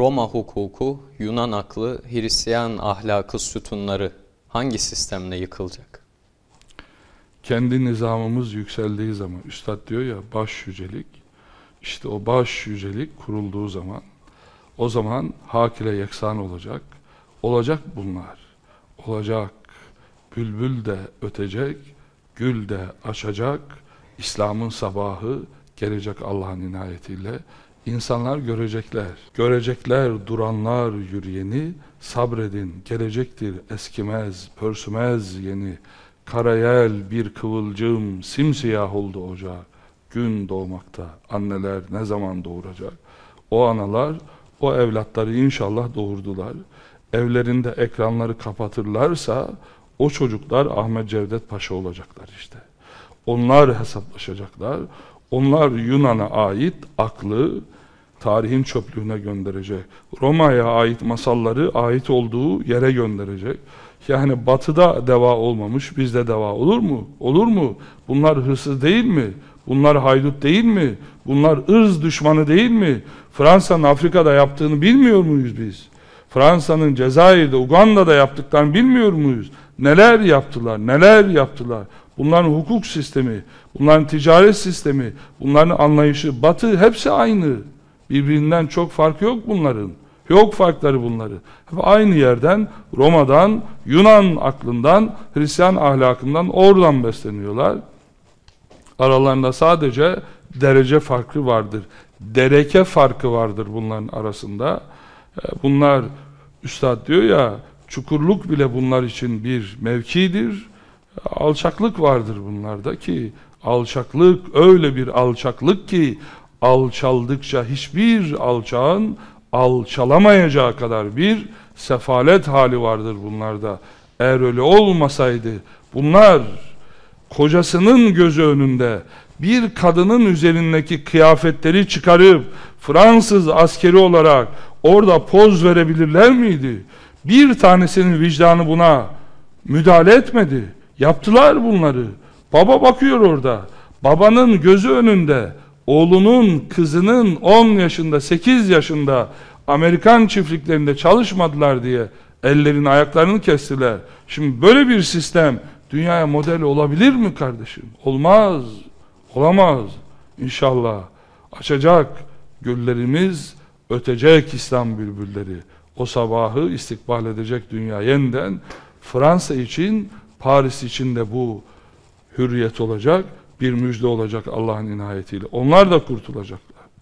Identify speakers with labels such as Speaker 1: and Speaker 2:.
Speaker 1: Roma hukuku, Yunan aklı, Hristiyan ahlakı sütunları hangi sistemle yıkılacak?
Speaker 2: Kendi nizamımız yükseldiği zaman, Üstad diyor ya baş yücelik, işte o baş yücelik kurulduğu zaman, o zaman hak ile yeksan olacak, olacak bunlar, olacak, bülbül de ötecek, gül de açacak, İslam'ın sabahı gelecek Allah'ın inayetiyle, İnsanlar görecekler. Görecekler duranlar yürüyeni, sabredin gelecektir eskimez, pörsümez yeni. Karayel bir kıvılcım simsiyah oldu ocağı. Gün doğmakta, anneler ne zaman doğuracak? O analar, o evlatları inşallah doğurdular. Evlerinde ekranları kapatırlarsa, o çocuklar Ahmet Cevdet Paşa olacaklar işte. Onlar hesaplaşacaklar. Onlar Yunan'a ait aklı tarihin çöplüğüne gönderecek. Roma'ya ait masalları ait olduğu yere gönderecek. Yani batıda deva olmamış bizde deva olur mu? Olur mu? Bunlar hırsız değil mi? Bunlar haydut değil mi? Bunlar ırz düşmanı değil mi? Fransa'nın Afrika'da yaptığını bilmiyor muyuz biz? Fransa'nın Cezayir'de, Uganda'da yaptıklarını bilmiyor muyuz? Neler yaptılar, neler yaptılar? Bunların hukuk sistemi, bunların ticaret sistemi, bunların anlayışı, batı hepsi aynı. Birbirinden çok fark yok bunların. Yok farkları bunları. Hep aynı yerden, Roma'dan, Yunan aklından, Hristiyan ahlakından oradan besleniyorlar. Aralarında sadece derece farkı vardır. Dereke farkı vardır bunların arasında. E, bunlar, Üstad diyor ya, çukurluk bile bunlar için bir mevkidir alçaklık vardır bunlarda ki alçaklık öyle bir alçaklık ki alçaldıkça hiçbir alçağın alçalamayacağı kadar bir sefalet hali vardır bunlarda. Eğer öyle olmasaydı bunlar kocasının gözü önünde bir kadının üzerindeki kıyafetleri çıkarıp Fransız askeri olarak orada poz verebilirler miydi? Bir tanesinin vicdanı buna müdahale etmedi. Yaptılar bunları. Baba bakıyor orada. Babanın gözü önünde oğlunun, kızının 10 yaşında, 8 yaşında Amerikan çiftliklerinde çalışmadılar diye ellerini ayaklarını kestiler. Şimdi böyle bir sistem dünyaya model olabilir mi kardeşim? Olmaz. Olamaz. İnşallah açacak güllerimiz ötecek İslam bülbülleri. O sabahı istikbal edecek dünya yeniden Fransa için Paris için de bu hürriyet olacak, bir müjde olacak Allah'ın inayetiyle. Onlar da kurtulacak.